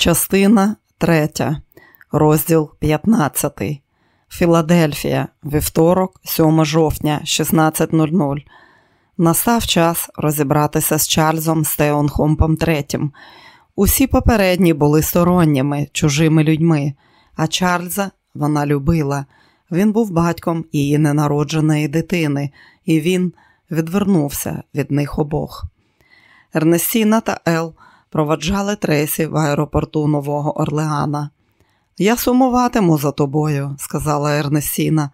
Частина 3, розділ 15. Філадельфія, вівторок, 7 жовтня, 16.00. Настав час розібратися з Чарльзом Стеонхомпом III. Усі попередні були сторонніми, чужими людьми, а Чарльза вона любила. Він був батьком її ненародженої дитини, і він відвернувся від них обох. Ернестіна та Ел проваджали Тресі в аеропорту Нового Орлеана. Я сумуватиму за тобою, сказала Ернестіна.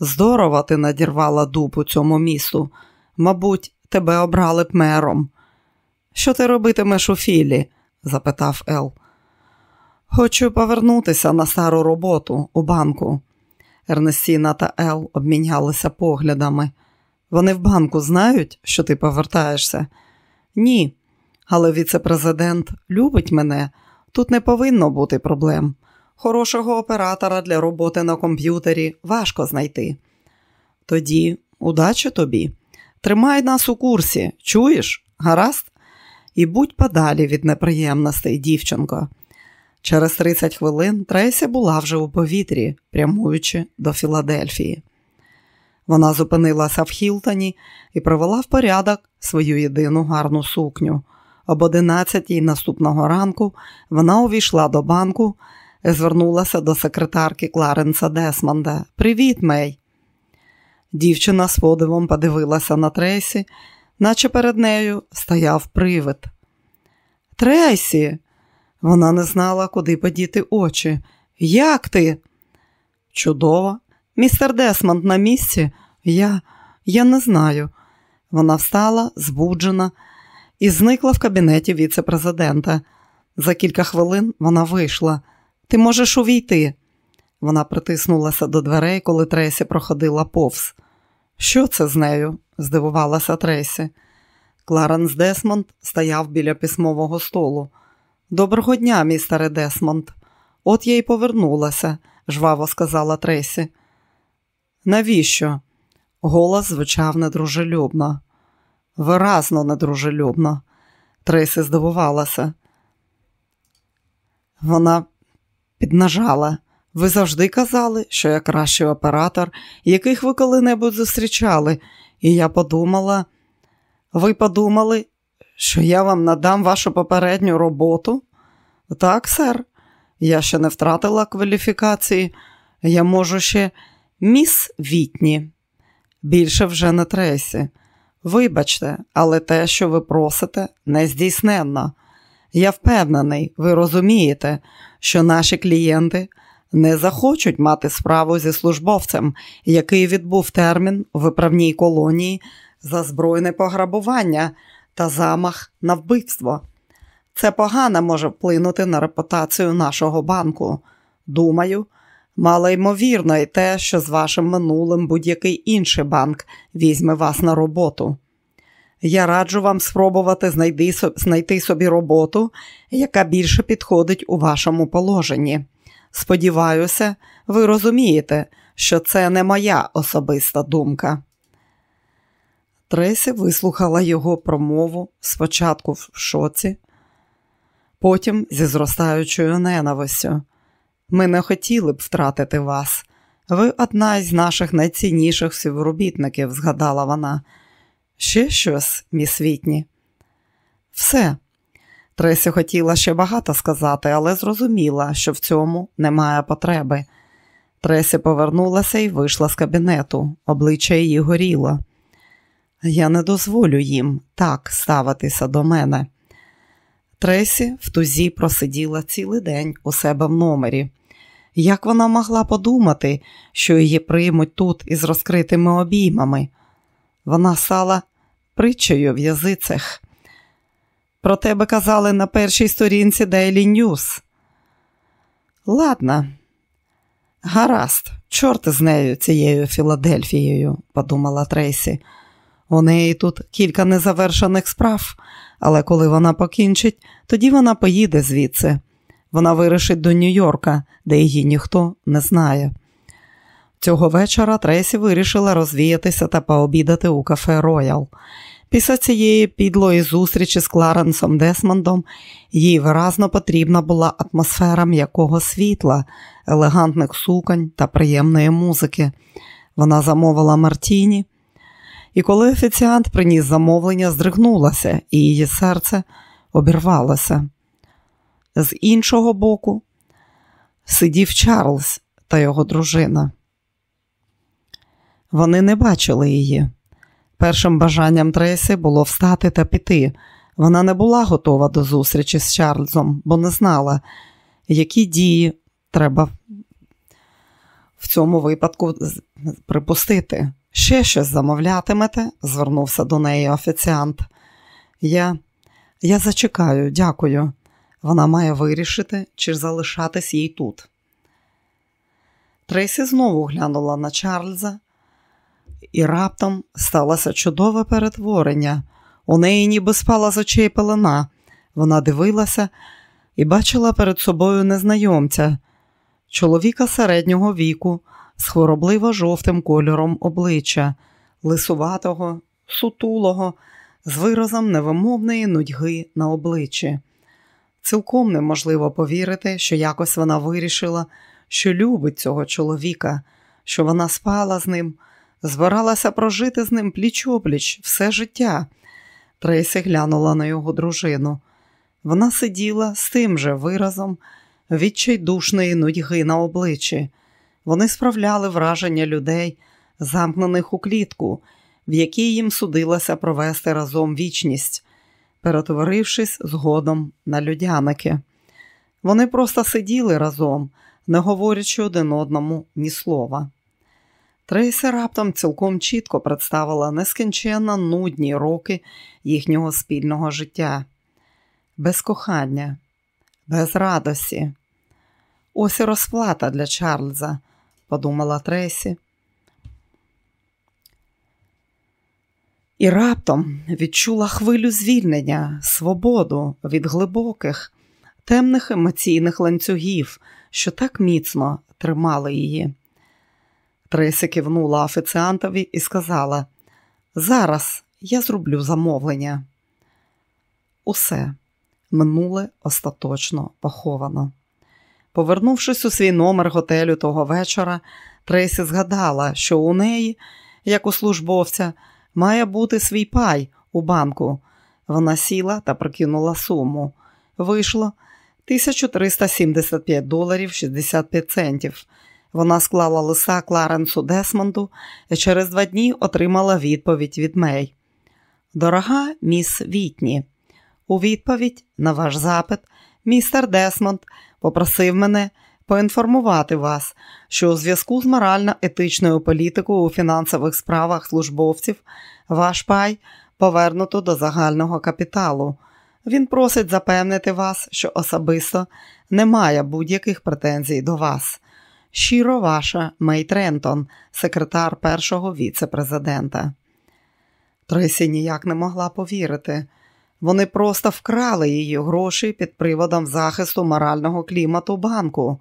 Здорово ти надірвала дуб у цьому місту. Мабуть, тебе обрали б мером. Що ти робитимеш у Філі? запитав Ел. Хочу повернутися на стару роботу у банку. Ернестіна та Ел обмінялися поглядами. Вони в банку знають, що ти повертаєшся? Ні, але віце-президент любить мене. Тут не повинно бути проблем. Хорошого оператора для роботи на комп'ютері важко знайти. Тоді удачі тобі. Тримай нас у курсі, чуєш? Гаразд? І будь подалі від неприємностей, дівчинко. Через 30 хвилин Трейсі була вже у повітрі, прямуючи до Філадельфії. Вона зупинилася в Хілтоні і привела в порядок свою єдину гарну сукню. Об одинадцятій наступного ранку вона увійшла до банку і звернулася до секретарки Кларенса Десмонда. Привіт, Мей. Дівчина з подивом подивилася на Трейсі, наче перед нею стояв привид. Трейсі, вона не знала, куди подіти очі. Як ти? Чудово. Містер Десмонд на місці? Я я не знаю. Вона встала, збуджена, і зникла в кабінеті віце-президента. За кілька хвилин вона вийшла. Ти можеш увійти. Вона притиснулася до дверей, коли Тресі проходила повз. Що це з нею? здивувалася Тресі. Кларенс Десмонд стояв біля письмового столу. Доброго дня, містере Десмонд. От я й повернулася, жваво сказала Тресі. Навіщо? Голос звучав недружелюбно. Виразно недружелюбно. Тресі здивувалася. Вона піднажала. Ви завжди казали, що я кращий оператор, яких ви коли-небудь зустрічали, і я подумала, ви подумали, що я вам надам вашу попередню роботу? Так, сер, я ще не втратила кваліфікації, я можу ще міс Вітні. Більше вже не тресі. Вибачте, але те, що ви просите, не здійсненно. Я впевнений, ви розумієте, що наші клієнти не захочуть мати справу зі службовцем, який відбув термін у виправній колонії за збройне пограбування та замах на вбивство. Це погано може вплинути на репутацію нашого банку. Думаю, мало ймовірно і те, що з вашим минулим будь-який інший банк візьме вас на роботу. Я раджу вам спробувати знайти собі роботу, яка більше підходить у вашому положенні. Сподіваюся, ви розумієте, що це не моя особиста думка. Тресі вислухала його промову спочатку в шоці, потім зі зростаючою ненавистю. Ми не хотіли б втратити вас. Ви одна із наших найцінніших співробітників, згадала вона. Ще щось, міс Вітні?» Все. Тресі хотіла ще багато сказати, але зрозуміла, що в цьому немає потреби. Тресі повернулася і вийшла з кабінету, обличчя її горіло. Я не дозволю їм так ставитися до мене. Тресі в тузі просиділа цілий день у себе в номері. Як вона могла подумати, що її приймуть тут із розкритими обіймами? Вона стала притчею в язицях. Про тебе казали на першій сторінці Daily News. Ладно, гаразд, чорт з нею, цією Філадельфією, подумала Трейсі. У неї тут кілька незавершених справ, але коли вона покінчить, тоді вона поїде звідси. Вона вирішить до Нью-Йорка, де її ніхто не знає. Цього вечора Тресі вирішила розвіятися та пообідати у кафе Роял. Після цієї підлої зустрічі з Кларенсом Десмондом їй виразно потрібна була атмосфера м'якого світла, елегантних суконь та приємної музики. Вона замовила Мартіні, і коли офіціант приніс замовлення, здригнулася, і її серце обірвалося. З іншого боку сидів Чарльз та його дружина. Вони не бачили її. Першим бажанням Тресі було встати та піти. Вона не була готова до зустрічі з Чарльзом, бо не знала, які дії треба в цьому випадку припустити. Ще щось замовлятимете? звернувся до неї офіціант. Я я зачекаю, дякую. Вона має вирішити, чи залишатись їй тут. Трейсі знову глянула на Чарльза, і раптом сталося чудове перетворення. У неї ніби спала з очей пелена. Вона дивилася і бачила перед собою незнайомця, чоловіка середнього віку, з хворобливо жовтим кольором обличчя, лисуватого, сутулого, з виразом невимовної нудьги на обличчі. Цілком неможливо повірити, що якось вона вирішила, що любить цього чоловіка, що вона спала з ним, збиралася прожити з ним пліч-опліч все життя. Трейсі глянула на його дружину. Вона сиділа з тим же виразом відчайдушної нудьги на обличчі. Вони справляли враження людей, замкнених у клітку, в якій їм судилося провести разом вічність, перетворившись згодом на людяники. Вони просто сиділи разом, не говорячи один одному ні слова. Трейсі раптом цілком чітко представила нескінченно нудні роки їхнього спільного життя, без кохання, без радості. Ось і розплата для Чарльза, подумала Трейсі. І раптом відчула хвилю звільнення, свободу від глибоких, темних емоційних ланцюгів, що так міцно тримали її. Тресі кивнула офіціантові і сказала: Зараз я зроблю замовлення. Усе минуле остаточно поховано. Повернувшись у свій номер готелю того вечора, Тресі згадала, що у неї, як у службовця, має бути свій пай у банку. Вона сіла та прикинула суму. Вийшло 1375 доларів 65 центів. Вона склала листа Кларенсу Десмонду і через два дні отримала відповідь від Мей. Дорога міс Вітні, у відповідь на ваш запит, містер Десмонд попросив мене поінформувати вас, що у зв'язку з морально-етичною політикою у фінансових справах службовців ваш пай повернуто до загального капіталу. Він просить запевнити вас, що особисто немає будь-яких претензій до вас. Щиро ваша Мей Трентон, секретар першого віце-президента. Тресі ніяк не могла повірити. Вони просто вкрали її гроші під приводом захисту морального клімату банку.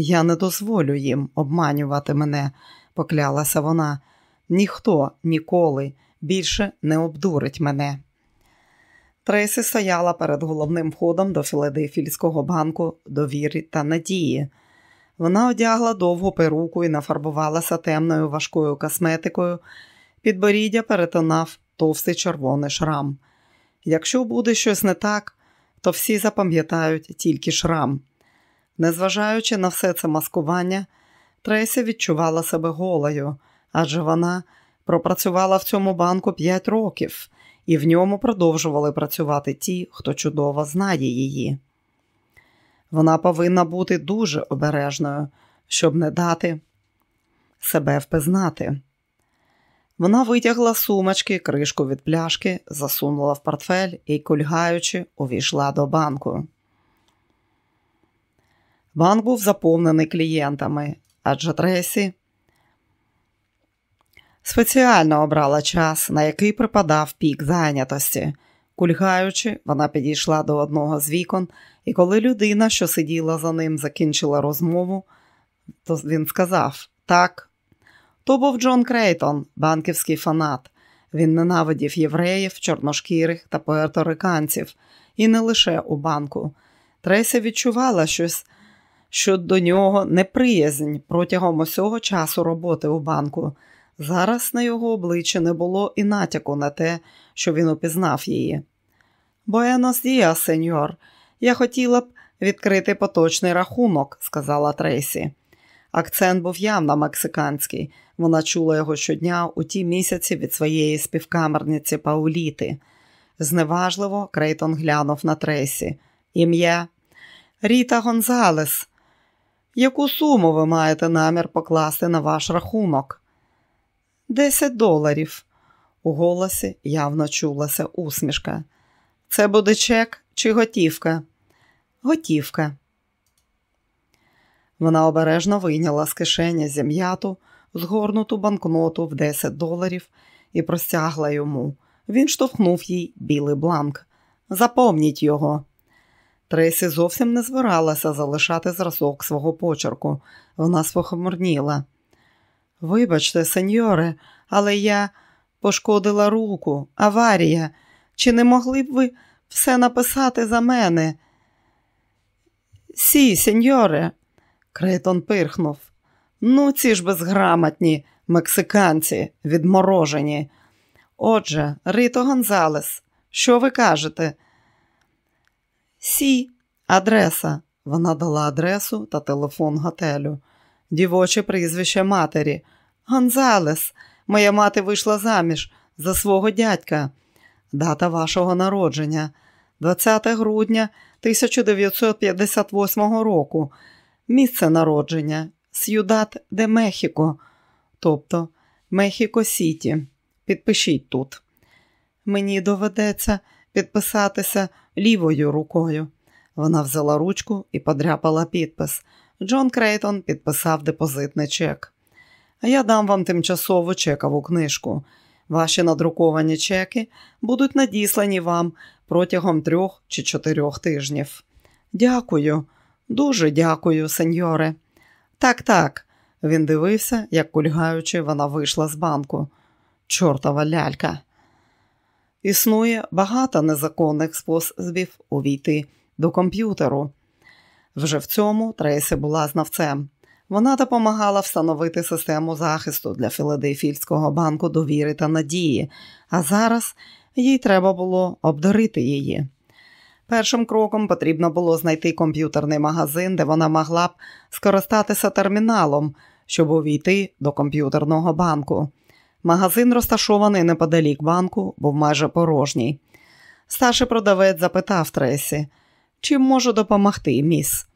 Я не дозволю їм обманювати мене, поклялася вона. Ніхто ніколи більше не обдурить мене. Трейсі стояла перед головним входом до Філадельфійського банку довіри та надії. Вона одягла довгу перуку і нафарбувалася темною важкою косметикою. Підборіддя перетинав товстий червоний шрам. Якщо буде щось не так, то всі запам'ятають тільки шрам. Незважаючи на все це маскування, Трейсі відчувала себе голою, адже вона пропрацювала в цьому банку 5 років, і в ньому продовжували працювати ті, хто чудово знає її. Вона повинна бути дуже обережною, щоб не дати себе впізнати. Вона витягла сумочки, кришку від пляшки, засунула в портфель і, кульгаючи, увійшла до банку. Банк був заповнений клієнтами, адже Тресі спеціально обрала час, на який припадав пік зайнятості. Кульгаючи, вона підійшла до одного з вікон, і коли людина, що сиділа за ним, закінчила розмову, то він сказав: Так, то був Джон Крейтон, банківський фанат. Він ненавидів євреїв, чорношкірих та поерториканців, і не лише у банку. Трейсі відчувала щось, що до нього неприязнь протягом усього часу роботи у банку. Зараз на його обличчі не було і натяку на те, що він упізнав її. Буенос діа, сеньор, я хотіла б відкрити поточний рахунок, сказала Трейсі. Акцент був явно мексиканський. Вона чула його щодня у ті місяці від своєї співкамерниці Пауліти. Зневажливо Крейтон глянув на Трейсі. Ім'я Ріта Гонзалес. Яку суму ви маєте намір покласти на ваш рахунок? Десять доларів. У голосі явно чулася усмішка. Це буде чек чи готівка? Готівка. Вона обережно вийняла з кишені зім'яту, згорнуту банкноту в 10 доларів і простягла йому. Він штовхнув їй білий бланк. Запомніть його. Трейсі зовсім не збиралася залишати зразок свого почерку. Вона спохмурніла. Вибачте, сеньоре, але я пошкодила руку, аварія. Чи не могли б ви все написати за мене? Сі, сеньоре, Крейтон пирхнув. Ну, ці ж безграмотні мексиканці, відморожені. Отже, Рито Гонзалес, що ви кажете? Сі, адреса. Вона дала адресу та телефон готелю. Дівоче прізвище матері. Гонзалес, моя мати вийшла заміж за свого дядька. Дата вашого народження 20 грудня 1958 року. Місце народження С'юдат де Мехіко, тобто Мехіко Сіті. Підпишіть тут. Мені доведеться підписатися лівою рукою. Вона взяла ручку і подряпала підпис. Джон Крейтон підписав депозитний чек. Я дам вам тимчасову чекову книжку. Ваші надруковані чеки будуть надіслані вам протягом трьох чи чотирьох тижнів. Дякую, дуже дякую, сеньоре. Так, так. Він дивився, як кульгаючи, вона вийшла з банку. Чортова лялька. Існує багато незаконних способів увійти до комп'ютеру. Вже в цьому Трейсі була знавцем. Вона допомагала встановити систему захисту для Філадельфійського банку довіри та надії, а зараз їй треба було обдарити її. Першим кроком потрібно було знайти комп'ютерний магазин, де вона могла б скористатися терміналом, щоб увійти до комп'ютерного банку. Магазин, розташований неподалік банку, був майже порожній. Старший продавець запитав Тресі, чим можу допомогти, міс?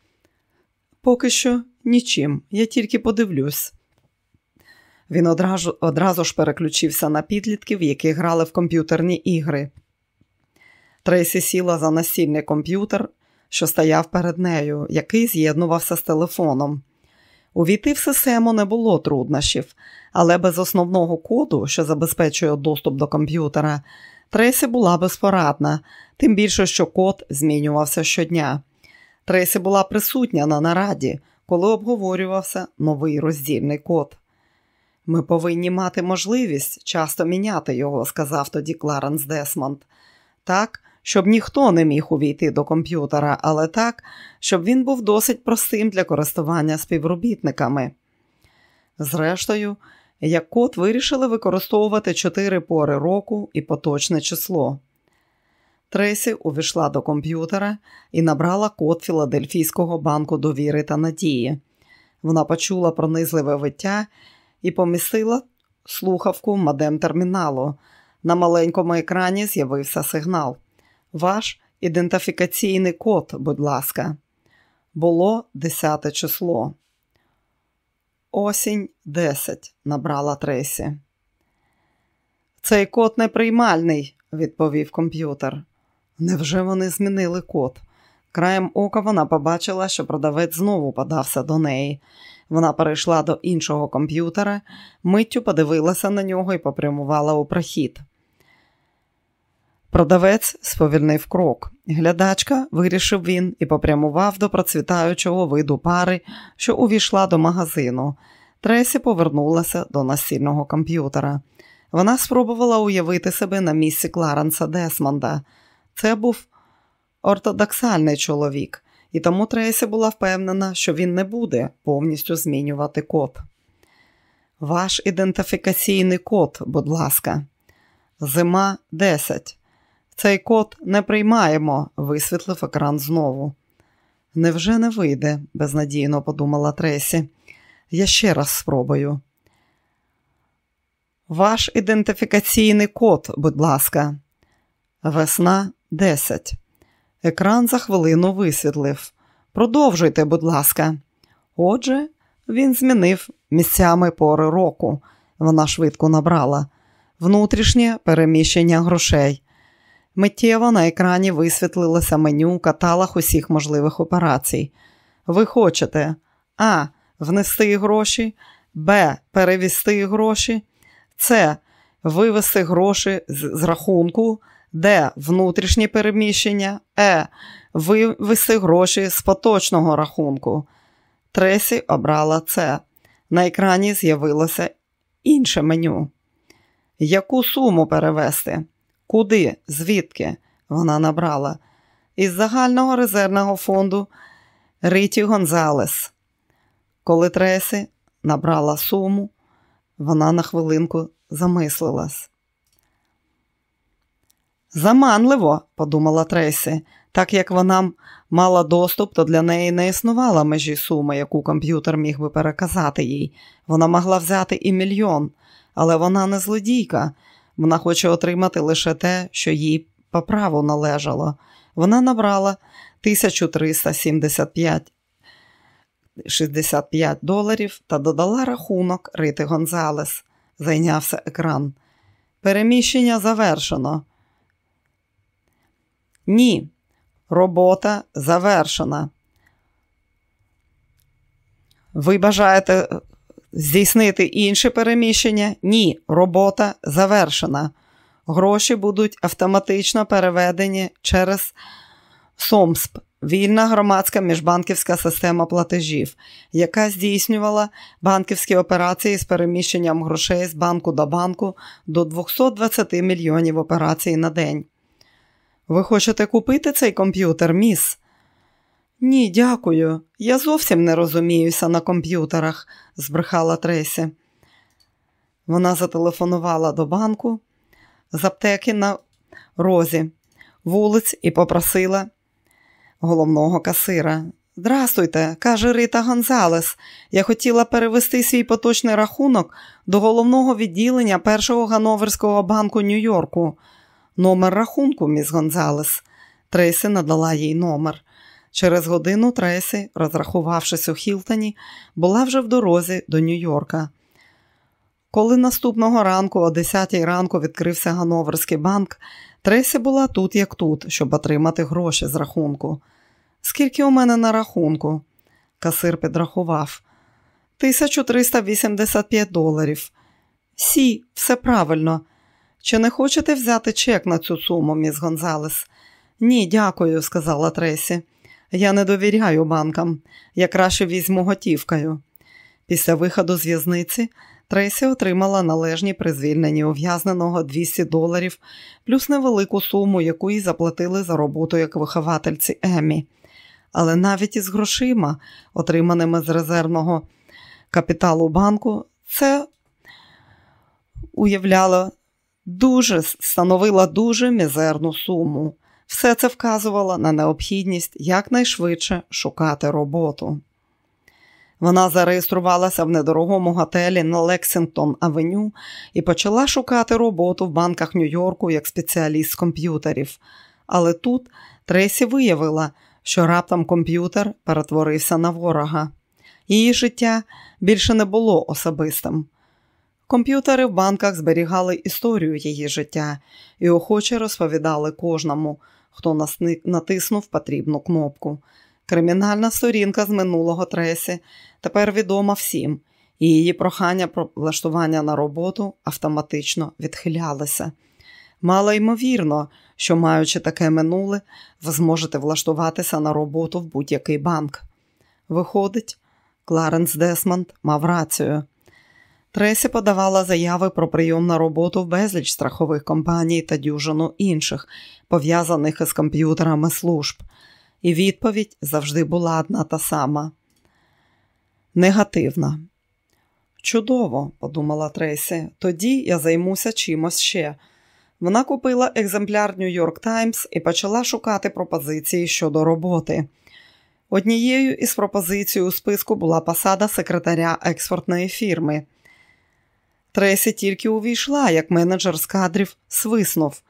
Поки що нічим, я тільки подивлюсь. Він одразу, одразу ж переключився на підлітків, які грали в комп'ютерні ігри. Трейсі сіла за настільний комп'ютер, що стояв перед нею, який з'єднувався з телефоном. Увійти в систему не було труднощів, але без основного коду, що забезпечує доступ до комп'ютера, Трейсі була безпорадна, тим більше, що код змінювався щодня. Трейсі була присутня на нараді, коли обговорювався новий роздільний код. Ми повинні мати можливість часто міняти його, сказав тоді Кларенс Десмонд. Так, щоб ніхто не міг увійти до комп'ютера, але так, щоб він був досить простим для користування співробітниками. Зрештою, як код вирішили використовувати чотири пори року і поточне число. Тресі увійшла до комп'ютера і набрала код Філадельфійського банку довіри та надії. Вона почула пронизливе виття і помістила слухавку модем терміналу. На маленькому екрані з'явився сигнал. Ваш ідентифікаційний код, будь ласка, було 10 число. Осінь 10, набрала Тресі. Цей код неприймальний, відповів комп'ютер. Невже вони змінили код? Краєм ока вона побачила, що продавець знову подався до неї. Вона перейшла до іншого комп'ютера, миттю подивилася на нього і попрямувала у прохід. Продавець сповільнив крок. Глядачка, вирішив він і попрямував до процвітаючого виду пари, що увійшла до магазину. Тресі повернулася до настільного комп'ютера. Вона спробувала уявити себе на місці Кларенса Десмонда. Це був ортодоксальний чоловік, і тому Трейсі була впевнена, що він не буде повністю змінювати код. Ваш ідентифікаційний код, будь ласка, зима 10. Цей код не приймаємо, висвітлив екран знову. Невже не вийде? безнадійно подумала Тресі. Я ще раз спробую. Ваш ідентифікаційний код, будь ласка, весна 10. Екран за хвилину висвітлив. Продовжуйте, будь ласка. Отже, він змінив місцями пори року. Вона швидко набрала внутрішнє переміщення грошей. Миттєво на екрані висвітлилося меню каталог усіх можливих операцій. Ви хочете А. Внести гроші, Б. Перевести гроші, С. Вивести гроші з рахунку, Д. Внутрішнє переміщення, Е. Вивести гроші з поточного рахунку. Тресі обрала С. На екрані з'явилося інше меню. Яку суму перевести? Куди? Звідки? Вона набрала. Із загального резервного фонду Риті Гонзалес. Коли Тресі набрала суму, вона на хвилинку замислилась. Заманливо, подумала Тресі, так як вона мала доступ, то для неї не існувала межі суми, яку комп'ютер міг би переказати їй. Вона могла взяти і мільйон, але вона не злодійка. Вона хоче отримати лише те, що їй по праву належало. Вона набрала 1375 65 доларів та додала рахунок Рити Гонзалес. Зайнявся екран. Переміщення завершено. Ні. Робота завершена. Ви бажаєте здійснити інше переміщення? Ні. Робота завершена. Гроші будуть автоматично переведені через СОМСП, вільна громадська міжбанківська система платежів, яка здійснювала банківські операції з переміщенням грошей з банку до банку до 220 мільйонів операцій на день. Ви хочете купити цей комп'ютер, міс? Ні, дякую. Я зовсім не розуміюся на комп'ютерах, збрехала Тресі. Вона зателефонувала до банку з аптеки на розі вулиць і попросила головного касира. Здрастуйте, каже Рита Гонзалес. Я хотіла перевести свій поточний рахунок до головного відділення Першого Гановерського банку Нью-Йорку. Номер рахунку, міс Гонзалес. Трейсі надала їй номер. Через годину Тресі, розрахувавшись у Хілтоні, була вже в дорозі до Нью-Йорка. Коли наступного ранку, о 10 ранку, відкрився Гановерський банк, Тресі була тут, як тут, щоб отримати гроші з рахунку. Скільки у мене на рахунку? Касир підрахував. 1385 доларів. Сі, все правильно. Чи не хочете взяти чек на цю суму, міс Гонзалес? Ні, дякую, сказала Тресі. Я не довіряю банкам. Я краще візьму готівкою. Після виходу з в'язниці Тресі отримала належні при звільненні ув'язненого 200 доларів, плюс невелику суму, яку їй заплатили за роботу як виховательці Емі. Але навіть із грошима, отриманими з резервного капіталу банку, це уявляло дуже становила дуже мізерну суму. Все це вказувало на необхідність якнайшвидше шукати роботу. Вона зареєструвалася в недорогому готелі на Лексингтон Авеню і почала шукати роботу в банках Нью-Йорку як спеціаліст з комп'ютерів. Але тут Тресі виявила, що раптом комп'ютер перетворився на ворога. Її життя більше не було особистим. Комп'ютери в банках зберігали історію її життя і охоче розповідали кожному, хто натиснув потрібну кнопку. Кримінальна сторінка з минулого тресі тепер відома всім, і її прохання про влаштування на роботу автоматично відхилялися. Мало ймовірно, що, маючи таке минуле, ви зможете влаштуватися на роботу в будь-який банк. Виходить, Кларенс Десмонд мав рацію. Тресі подавала заяви про прийом на роботу в безліч страхових компаній та дюжину інших, пов'язаних із комп'ютерами служб, і відповідь завжди була одна та сама. Негативна. Чудово, подумала Тресі, тоді я займуся чимось ще. Вона купила екземпляр Нью-Йорк Таймс і почала шукати пропозиції щодо роботи. Однією із пропозицій у списку була посада секретаря експортної фірми. Тресі тільки увійшла, як менеджер з кадрів свиснув.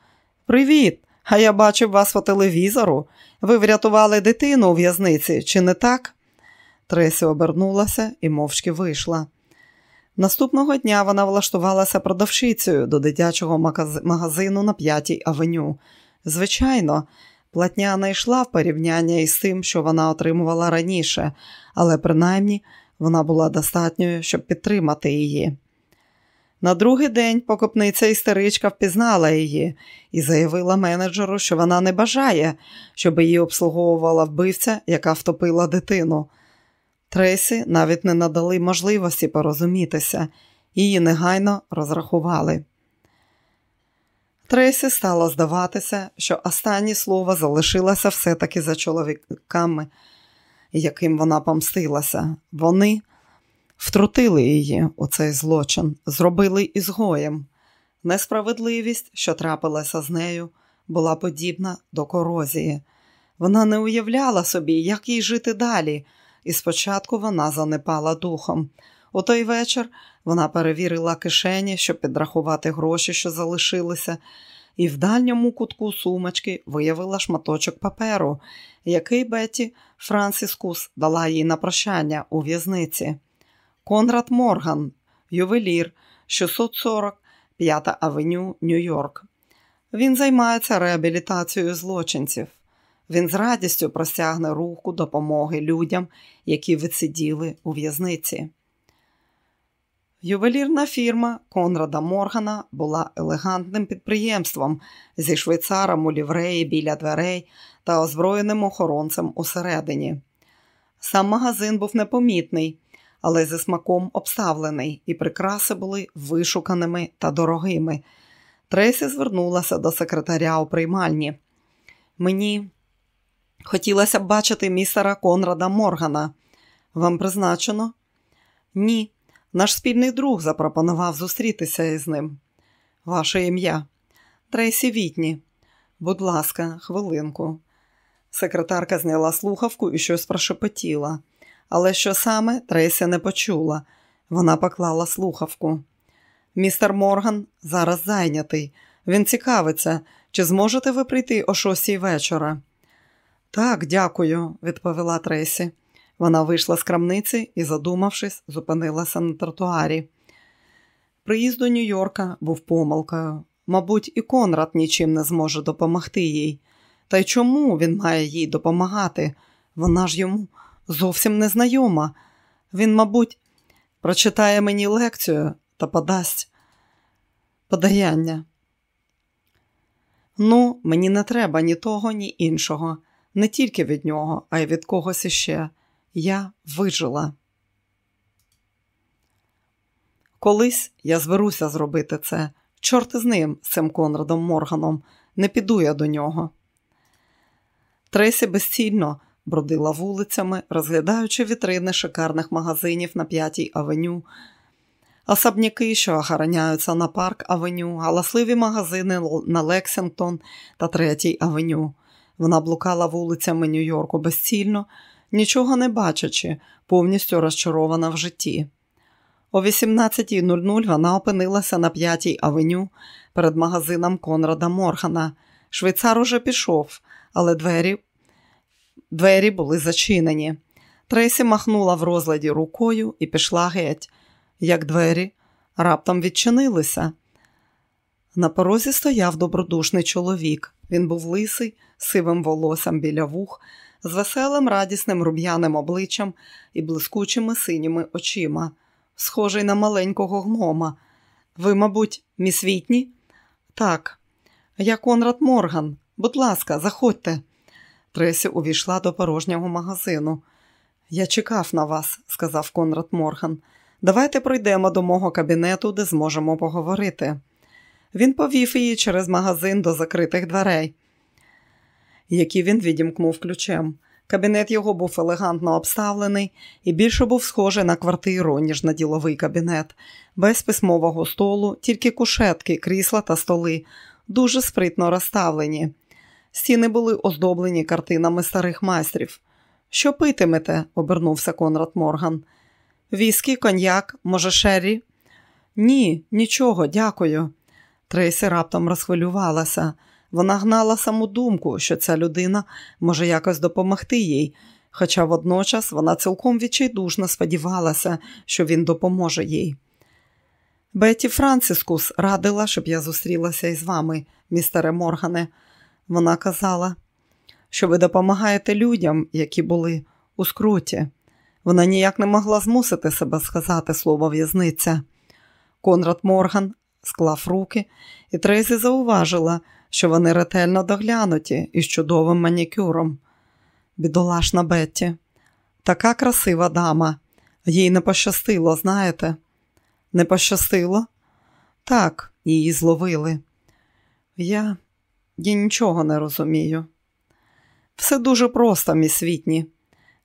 Привіт! А я бачив вас по телевізору. Ви врятували дитину у в'язниці, чи не так? Тресі обернулася і мовчки вийшла. Наступного дня вона влаштувалася продавщицею до дитячого магазину на п'ятій авеню. Звичайно, платня не йшла в порівняння із тим, що вона отримувала раніше, але принаймні вона була достатньою, щоб підтримати її. На другий день покупниця істеричка впізнала її і заявила менеджеру, що вона не бажає, щоб її обслуговувала вбивця, яка втопила дитину. Тресі навіть не надали можливості порозумітися, її негайно розрахували. Тресі стало здаватися, що останнє слово залишилося все-таки за чоловіками, яким вона помстилася. Вони втрутили її у цей злочин, зробили ізгоєм. Несправедливість, що трапилася з нею, була подібна до корозії. Вона не уявляла собі, як їй жити далі і спочатку вона занепала духом. У той вечір вона перевірила кишені, щоб підрахувати гроші, що залишилися, і в дальньому кутку сумочки виявила шматочок паперу, який Бетті Франсіскус дала їй на прощання у в'язниці. Конрад Морган, ювелір, 640, 5 авеню, Нью-Йорк. Він займається реабілітацією злочинців. Він з радістю простягне руку допомоги людям, які відсиділи у в'язниці. Ювелірна фірма Конрада Моргана була елегантним підприємством зі швейцаром у лівреї біля дверей та озброєним охоронцем усередині. Сам магазин був непомітний, але зі смаком обставлений, і прикраси були вишуканими та дорогими. Тресі звернулася до секретаря у приймальні. Мені Хотілося б бачити містера Конрада Моргана. Вам призначено? Ні. Наш спільний друг запропонував зустрітися із ним. Ваше ім'я. Трейсі Вітні. Будь ласка, хвилинку. Секретарка зняла слухавку і щось прошепотіла. Але що саме Трейсі не почула. Вона поклала слухавку. Містер Морган зараз зайнятий. Він цікавиться, чи зможете ви прийти о шостій вечора. Так, дякую, відповіла Тресі. Вона вийшла з крамниці і, задумавшись, зупинилася на тротуарі. Приїзд до Нью-Йорка був помилкою. Мабуть, і Конрад нічим не зможе допомогти їй. Та й чому він має їй допомагати? Вона ж йому зовсім не знайома. Він, мабуть, прочитає мені лекцію та подасть подаяння. Ну, мені не треба ні того, ні іншого не тільки від нього, а й від когось іще. Я вижила. Колись я зберуся зробити це. Чорти з ним, з цим Конрадом Морганом, не піду я до нього. Тресі безцільно бродила вулицями, розглядаючи вітрини шикарних магазинів на п'ятій авеню, особняки, що охороняються на парк авеню, галасливі магазини на Лексингтон та третій авеню. Вона блукала вулицями Нью-Йорку безцільно, нічого не бачачи, повністю розчарована в житті. О 18.00 вона опинилася на п'ятій авеню перед магазином Конрада Моргана. Швейцар уже пішов, але двері двері були зачинені. Тресі махнула в розладі рукою і пішла геть. Як двері раптом відчинилися. На порозі стояв добродушний чоловік. Він був лисий, сивим волоссям біля вух, з веселим радісним руб'яним обличчям і блискучими синіми очима, схожий на маленького гнома. Ви, мабуть, міс Вітні?» Так, я Конрад Морган. Будь ласка, заходьте. Тресі увійшла до порожнього магазину. Я чекав на вас, сказав Конрад Морган. Давайте пройдемо до мого кабінету, де зможемо поговорити. Він повів її через магазин до закритих дверей, які він відімкнув ключем. Кабінет його був елегантно обставлений і більше був схожий на квартиру, ніж на діловий кабінет, без письмового столу, тільки кушетки, крісла та столи, дуже спритно розставлені. Стіни були оздоблені картинами старих майстрів. Що питимете? обернувся Конрад Морган. Віскі, коньяк, може, шеррі?» Ні, нічого, дякую. Трейсі раптом розхвилювалася. Вона гнала саму думку, що ця людина може якось допомогти їй, хоча водночас вона цілком відчайдушно сподівалася, що він допоможе їй. Бетті Францискус радила, щоб я зустрілася із вами, містере Моргане. Вона казала, що ви допомагаєте людям, які були у скруті. Вона ніяк не могла змусити себе сказати слово в'язниця. Конрад Морган склав руки, і Трейзі зауважила, що вони ретельно доглянуті із чудовим манікюром. Бідолашна Бетті, така красива дама, їй не пощастило, знаєте? Не пощастило? Так, її зловили. Я я нічого не розумію. Все дуже просто, міс Вітні.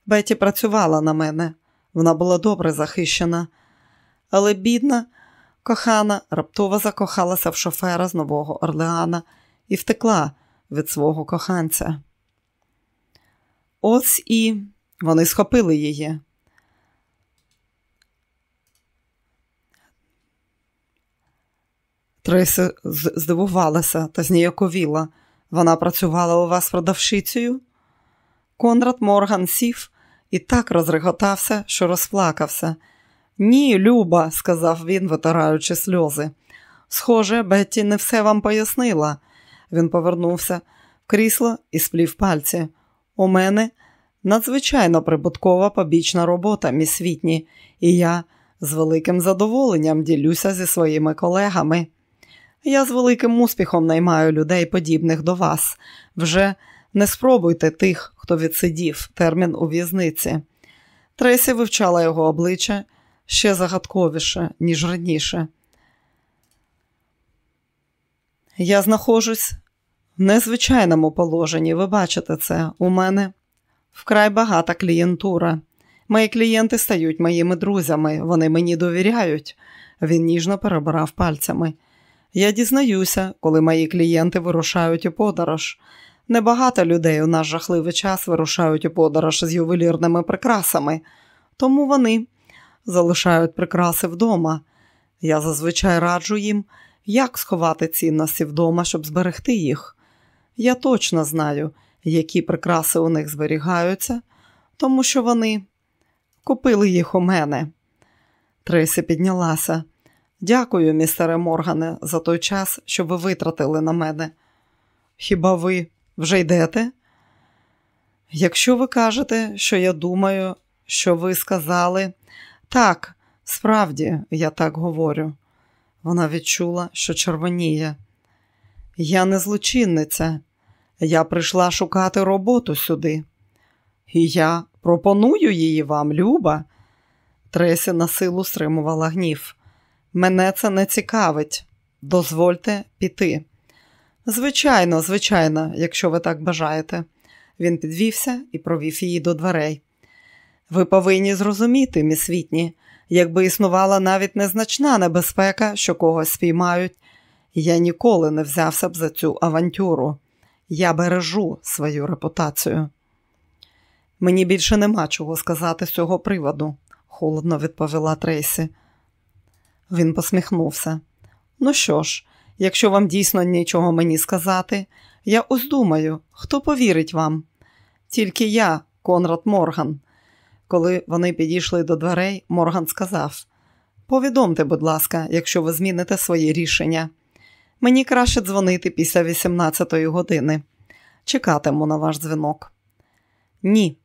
Беті працювала на мене, вона була добре захищена, але бідна, кохана, раптово закохалася в шофера з Нового Орлеана і втекла від свого коханця. Ось і вони схопили її. Трейси здивувалася та зніяковіла. Вона працювала у вас продавщицею? Конрад Морган сів і так розреготався, що розплакався. Ні, Люба, сказав він, витираючи сльози. Схоже, Бетті не все вам пояснила. Він повернувся в крісло і сплів пальці. У мене надзвичайно прибуткова побічна робота, міс Вітні, і я з великим задоволенням ділюся зі своїми колегами. Я з великим успіхом наймаю людей, подібних до вас. Вже не спробуйте тих, хто відсидів термін у в'язниці. Тресі вивчала його обличчя ще загадковіше, ніж раніше. Я знаходжусь в незвичайному положенні, ви бачите це. У мене вкрай багата клієнтура. Мої клієнти стають моїми друзями, вони мені довіряють. Він ніжно перебирав пальцями. Я дізнаюся, коли мої клієнти вирушають у подорож. Небагато людей у наш жахливий час вирушають у подорож з ювелірними прикрасами, тому вони залишають прикраси вдома. Я зазвичай раджу їм, як сховати цінності вдома, щоб зберегти їх. Я точно знаю, які прикраси у них зберігаються, тому що вони купили їх у мене. Трейсі піднялася. Дякую, містере Моргане, за той час, що ви витратили на мене. Хіба ви вже йдете? Якщо ви кажете, що я думаю, що ви сказали, так, справді, я так говорю. Вона відчула, що червоніє. Я не злочинниця, я прийшла шукати роботу сюди. І я пропоную її вам, Люба. Тресі на силу стримувала гнів. Мене це не цікавить. Дозвольте піти. Звичайно, звичайно, якщо ви так бажаєте. Він підвівся і провів її до дверей. Ви повинні зрозуміти, міс Вітні, якби існувала навіть незначна небезпека, що когось спіймають, я ніколи не взявся б за цю авантюру. Я бережу свою репутацію. Мені більше нема чого сказати з цього приводу, холодно відповіла Трейсі. Він посміхнувся. Ну що ж, якщо вам дійсно нічого мені сказати, я ось думаю, хто повірить вам? Тільки я, Конрад Морган. Коли вони підійшли до дверей, Морган сказав: Повідомте, будь ласка, якщо ви зміните своє рішення. Мені краще дзвонити після 18-ї години. Чекатиму на ваш дзвінок. Ні,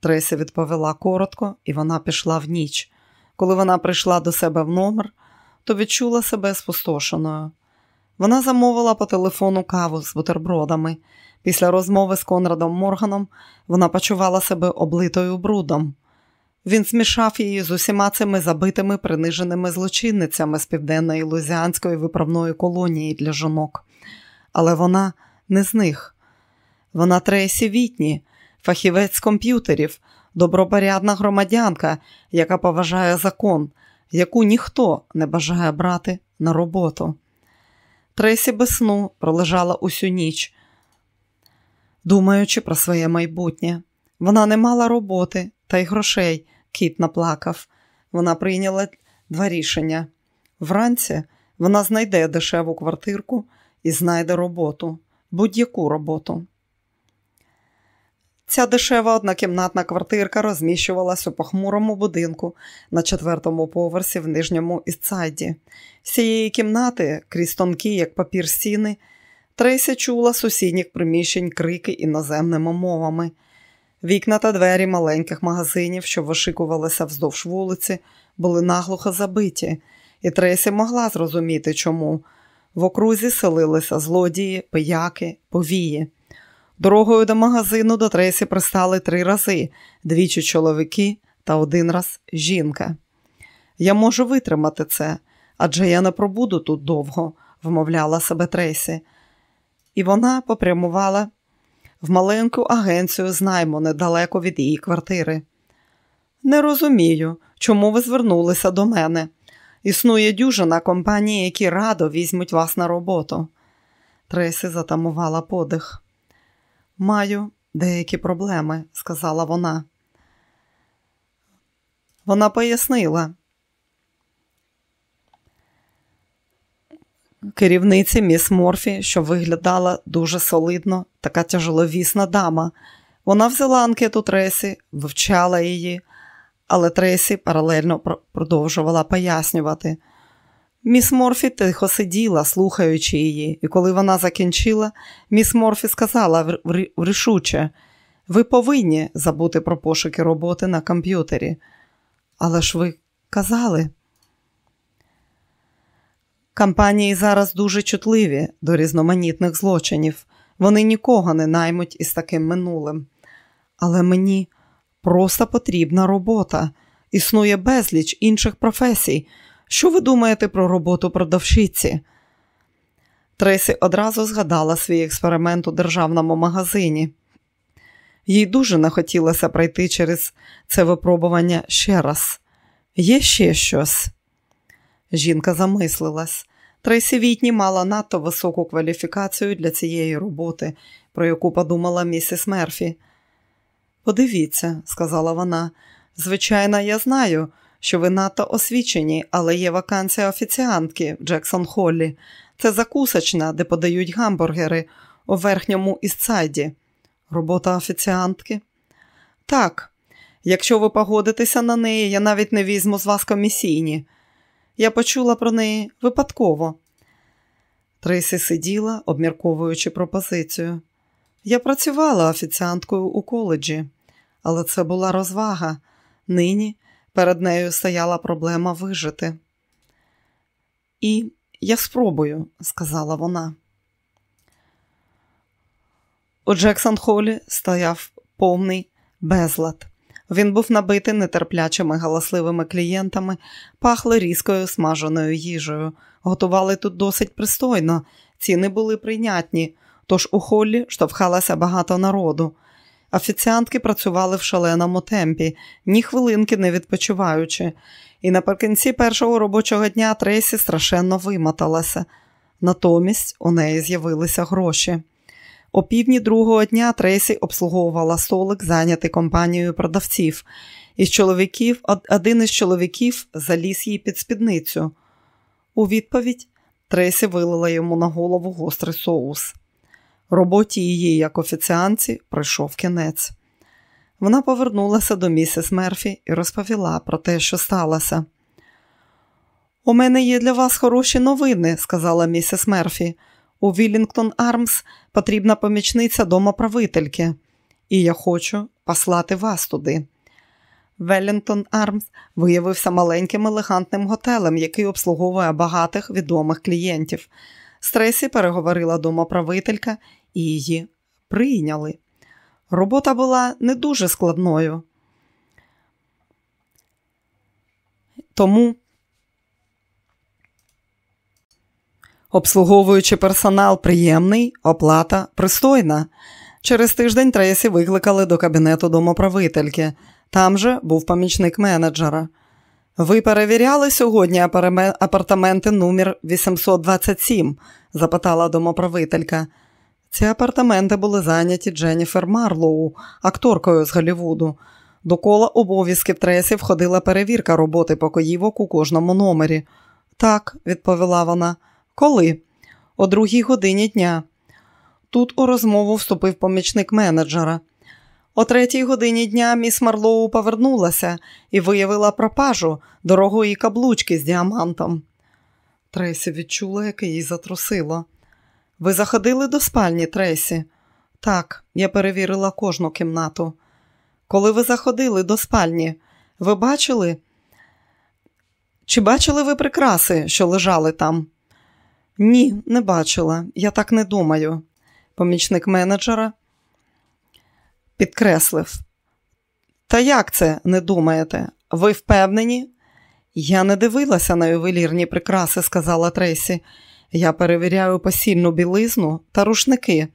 Тресі відповіла коротко, і вона пішла в ніч. Коли вона прийшла до себе в номер, то відчула себе спустошеною. Вона замовила по телефону каву з бутербродами. Після розмови з Конрадом Морганом вона почувала себе облитою брудом. Він змішав її з усіма цими забитими приниженими злочинницями з південної лузіанської виправної колонії для жінок. Але вона не з них. Вона Трейсі Вітні, фахівець комп'ютерів, добропорядна громадянка, яка поважає закон, яку ніхто не бажає брати на роботу. Трейсі без сну пролежала усю ніч, думаючи про своє майбутнє. Вона не мала роботи та й грошей, кіт наплакав. Вона прийняла два рішення. Вранці вона знайде дешеву квартирку і знайде роботу, будь-яку роботу. Ця дешева однокімнатна квартирка розміщувалась у похмурому будинку на четвертому поверсі в нижньому Істсайді. З цієї кімнати, крізь тонкі, як папір стіни, Трейсі чула сусідніх приміщень крики іноземними мовами. Вікна та двері маленьких магазинів, що вишикувалися вздовж вулиці, були наглухо забиті, і Трейсі могла зрозуміти, чому. В окрузі селилися злодії, пияки, повії. Дорогою до магазину до Трейсі пристали три рази двічі чоловіки та один раз жінка. Я можу витримати це, адже я не пробуду тут довго, вмовляла себе Трейсі. І вона попрямувала в маленьку агенцію з найму недалеко від її квартири. Не розумію, чому ви звернулися до мене. Існує дюжина компаній, які радо візьмуть вас на роботу. Трейсі затамувала подих. Маю деякі проблеми, сказала вона. Вона пояснила. Керівниці міс Морфі, що виглядала дуже солидно, така тяжеловісна дама. Вона взяла анкету Тресі, вивчала її, але Тресі паралельно продовжувала пояснювати. Міс Морфі тихо сиділа, слухаючи її, і коли вона закінчила, міс Морфі сказала рішуче, ви повинні забути про пошуки роботи на комп'ютері. Але ж ви казали. Компанії зараз дуже чутливі до різноманітних злочинів. Вони нікого не наймуть із таким минулим. Але мені просто потрібна робота. Існує безліч інших професій. Що ви думаєте про роботу продавщиці? Тресі одразу згадала свій експеримент у державному магазині. Їй дуже не хотілося пройти через це випробування ще раз. Є ще щось. Жінка замислилась. Тресі Вітні мала надто високу кваліфікацію для цієї роботи, про яку подумала місіс Мерфі. Подивіться, сказала вона. Звичайно, я знаю, що ви надто освічені, але є вакансія офіціантки в Джексон Холлі. Це закусочна, де подають гамбургери у верхньому істсайді. Робота офіціантки? Так, якщо ви погодитеся на неї, я навіть не візьму з вас комісійні. Я почула про неї випадково. Трейсі сиділа, обмірковуючи пропозицію. Я працювала офіціанткою у коледжі, але це була розвага. Нині Перед нею стояла проблема вижити. І я спробую, сказала вона. У Джексон Холі стояв повний безлад. Він був набитий нетерплячими галасливими клієнтами, пахли різкою смаженою їжею. Готували тут досить пристойно, ціни були прийнятні, тож у холлі штовхалося багато народу. Офіціантки працювали в шаленому темпі, ні хвилинки не відпочиваючи, і наприкінці першого робочого дня Трейсі страшенно вимоталася. Натомість у неї з'явилися гроші. О півдні другого дня Трейсі обслуговувала столик, зайнятий компанією продавців, із чоловіків один із чоловіків заліз їй під спідницю. У відповідь Трейсі вилила йому на голову гострий соус. Роботі її як офіціанці пройшов кінець. Вона повернулася до місіс Мерфі і розповіла про те, що сталося. У мене є для вас хороші новини, сказала місіс Мерфі. У Віллінгтон Армс потрібна помічниця домоправительки, і я хочу послати вас туди. Веллінгтон Армс виявився маленьким елегантним готелем, який обслуговує багатих відомих клієнтів. Стресі переговорила домоправителька і її прийняли. Робота була не дуже складною. Тому, обслуговуючи персонал приємний, оплата пристойна. Через тиждень Трейсі викликали до кабінету домоправительки. Там же був помічник менеджера. Ви перевіряли сьогодні апартаменти номер 827? запитала домоправителька. Ці апартаменти були зайняті Дженніфер Марлоу, акторкою з Голлівуду. До кола обов'язків Тресі входила перевірка роботи покоївок у кожному номері. Так, відповіла вона. Коли? О другій годині дня. Тут у розмову вступив помічник менеджера. О третій годині дня міс Марлоу повернулася і виявила пропажу дорогої каблучки з діамантом. Тресі відчула, як її затрусило. Ви заходили до спальні, Тресі? Так, я перевірила кожну кімнату. Коли ви заходили до спальні, ви бачили? Чи бачили ви прикраси, що лежали там? Ні, не бачила. Я так не думаю. Помічник менеджера підкреслив. Та як це не думаєте? Ви впевнені? Я не дивилася на ювелірні прикраси, сказала Тресі. Я перевіряю посільну білизну та рушники.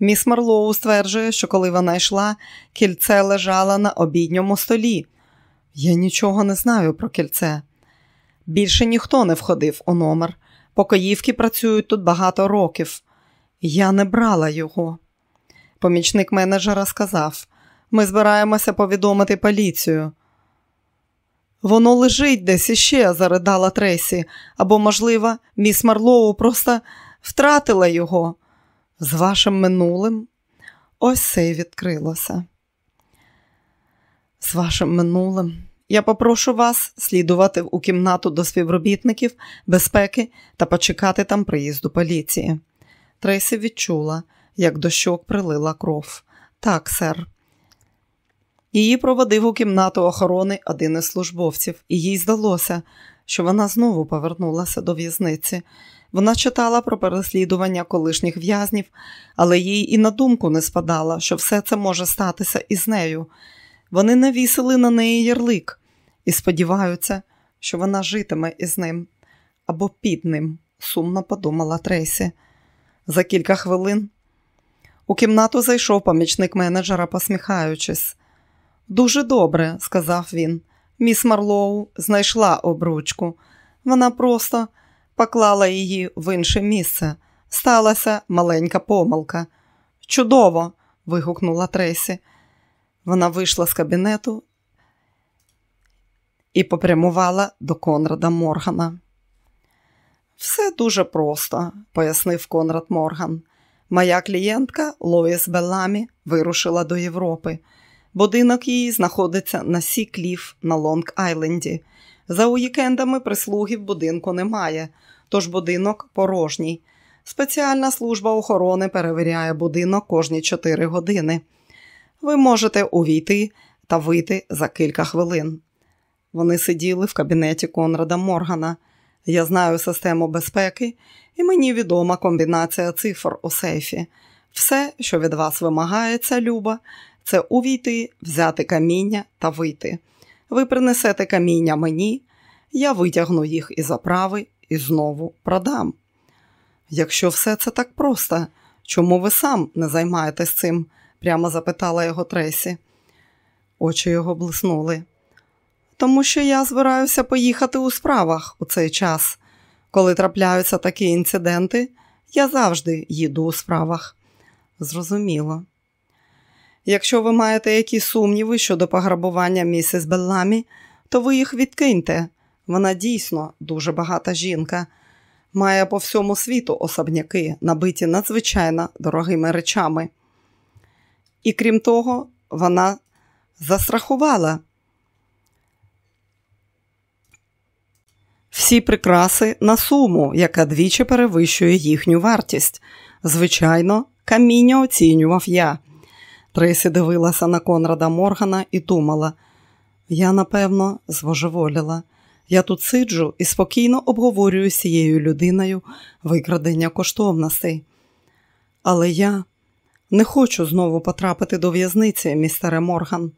Міс Марлоу стверджує, що коли вона йшла, кільце лежало на обідньому столі. Я нічого не знаю про кільце. Більше ніхто не входив у номер. Покоївки працюють тут багато років. Я не брала його. Помічник менеджера сказав: ми збираємося повідомити поліцію. Воно лежить десь іще, заридала Тресі, або, можливо, міс Марлоу просто втратила його. З вашим минулим ось це й відкрилося. З вашим минулим. Я попрошу вас слідувати у кімнату до співробітників безпеки та почекати там приїзду поліції. Тресі відчула, як до щок прилила кров. Так, сер. Її проводив у кімнату охорони один із службовців, і їй здалося, що вона знову повернулася до в'язниці. Вона читала про переслідування колишніх в'язнів, але їй і на думку не спадало, що все це може статися із нею. Вони навісили на неї ярлик і сподіваються, що вона житиме із ним або під ним, сумно подумала Трейсі. За кілька хвилин у кімнату зайшов помічник менеджера, посміхаючись. Дуже добре, сказав він. Міс Марлоу знайшла обручку. Вона просто поклала її в інше місце. Сталася маленька помилка. Чудово! вигукнула Тресі. Вона вийшла з кабінету і попрямувала до Конрада Моргана. Все дуже просто, пояснив Конрад Морган. Моя клієнтка Лоїс Белламі вирушила до Європи. Будинок її знаходиться на Сі Кліф на Лонг Айленді. За уікендами прислуги в будинку немає, тож будинок порожній. Спеціальна служба охорони перевіряє будинок кожні 4 години. Ви можете увійти та вийти за кілька хвилин. Вони сиділи в кабінеті Конрада Моргана. Я знаю систему безпеки, і мені відома комбінація цифр у сейфі. Все, що від вас вимагається, Люба, це увійти, взяти каміння та вийти. Ви принесете каміння мені, я витягну їх із оправи і знову продам. Якщо все це так просто, чому ви сам не займаєтесь цим? прямо запитала його Тресі. Очі його блиснули. Тому що я збираюся поїхати у справах у цей час. Коли трапляються такі інциденти, я завжди їду у справах. Зрозуміло. Якщо ви маєте якісь сумніви щодо пограбування місіс Белламі, то ви їх відкиньте. Вона дійсно дуже багата жінка, має по всьому світу особняки, набиті надзвичайно дорогими речами. І крім того, вона застрахувала всі прикраси на суму, яка двічі перевищує їхню вартість. Звичайно, каміння оцінював я. Трейсі дивилася на Конрада Моргана і думала: я, напевно, звожеволіла. Я тут сиджу і спокійно обговорюю з цією людиною викрадення коштовностей. Але я не хочу знову потрапити до в'язниці, містере Морган.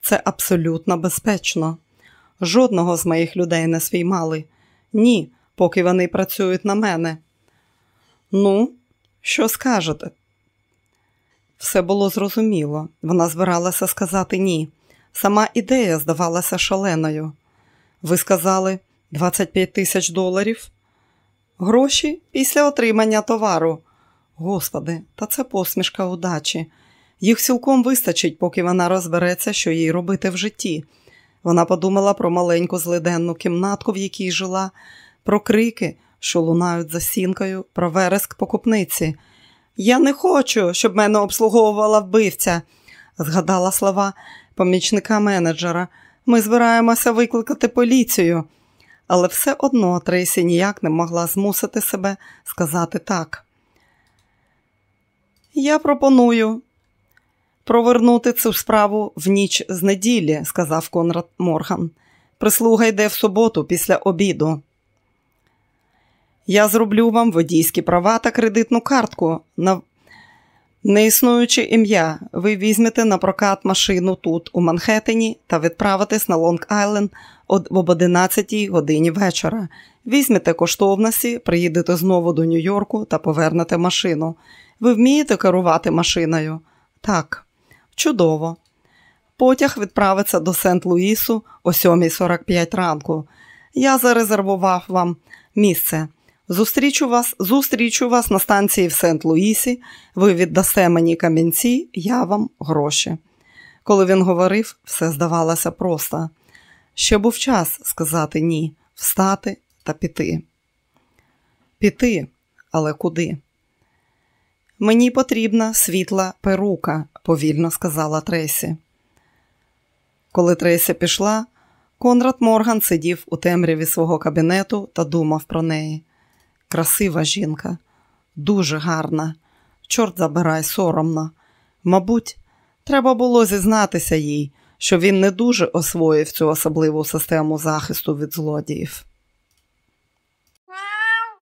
Це абсолютно безпечно. Жодного з моїх людей не свіймали. Ні, поки вони працюють на мене. Ну, що скажете? Все було зрозуміло. Вона збиралася сказати ні. Сама ідея здавалася шаленою. Ви сказали 25 тисяч доларів? Гроші після отримання товару. Господи, та це посмішка удачі. Їх цілком вистачить, поки вона розбереться, що їй робити в житті. Вона подумала про маленьку злиденну кімнатку, в якій жила, про крики, що лунають за сінкою, про вереск покупниці. Я не хочу, щоб мене обслуговувала вбивця, згадала слова помічника менеджера. Ми збираємося викликати поліцію. Але все одно Трейсі ніяк не могла змусити себе сказати так. Я пропоную провернути цю справу в ніч з неділі, сказав Конрад Морган. Прислуга йде в суботу після обіду. Я зроблю вам водійські права та кредитну картку на неіснуюче ім'я. Ви візьмете на прокат машину тут, у Манхеттені, та відправитесь на Лонг Айленд об 11 годині вечора. Візьмете коштовності, приїдете знову до Нью-Йорку та повернете машину. Ви вмієте керувати машиною? Так, чудово. Потяг відправиться до Сент-Луїсу о 7.45 ранку. Я зарезервував вам місце. Зустрічу вас, зустрічу вас на станції в Сент-Луїсі, ви віддасте мені камінці, я вам гроші. Коли він говорив, все здавалося просто. Ще був час сказати ні, встати та піти. Піти, але куди? Мені потрібна світла перука, повільно сказала Тресі. Коли Тресі пішла, Конрад Морган сидів у темряві свого кабінету та думав про неї. Красива жінка, дуже гарна, чорт забирай, соромно. Мабуть, треба було зізнатися їй, що він не дуже освоїв цю особливу систему захисту від злодіїв.